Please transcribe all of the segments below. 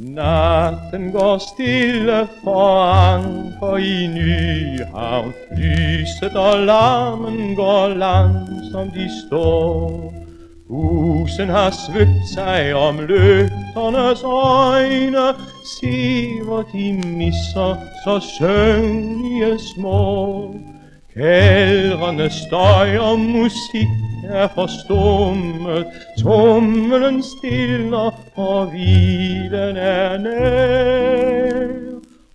Natten går stille for anker i Nyhavn Lyset og larmen går langsomt de står. Husen har svøbt sig om lygternes øjne Se hvor de misser så søvnige små. Kældrene støj og musik er forstummet, Tummelen stiller, og hvilen er nær.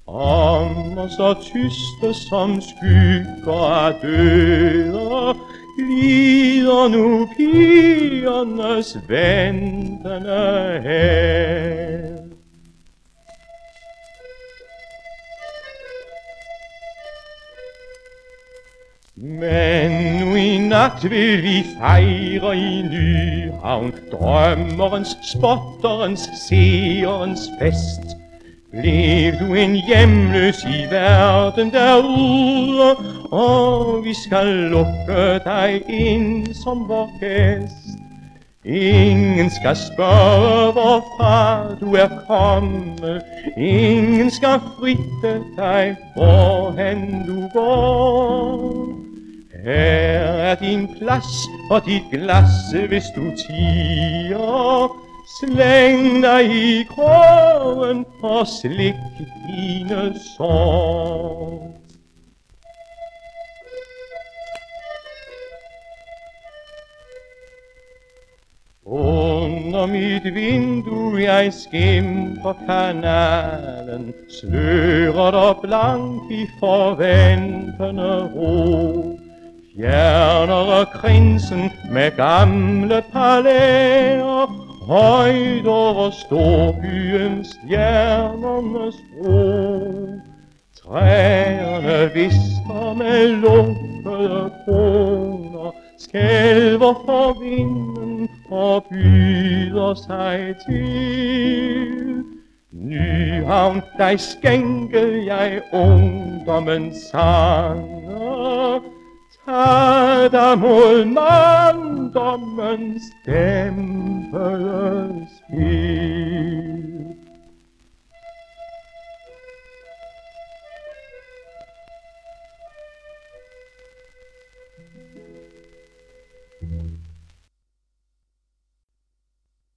Om og så tyste som skygger af døde, Glider nu pigernes ventende her. Men nu i nat vil vi fejre i Nyhavn. Drømmerens, spotterens, seerens fest. Blev du en hjemløs i verden derude Og vi skal lukke dig ind som vor gæst. Ingen skal spørge, hvorfra du er kommet. Ingen skal fritte dig, hvorhen du går her er din plads og dit glas, hvis du tiger. Slæng dig i krogen og slik dine sår. Under mit vindue jeg skimper kanalen, sløret og blank i forventende ro. Fjerner krinsen med gamle palæer, højt over storbyens stjernernes bro. Træerne visker med lukkede kroner, skælver for vinden og byder sig til. Nyhavn, dig skænke jeg ungdommens sange Adamul mandamens dem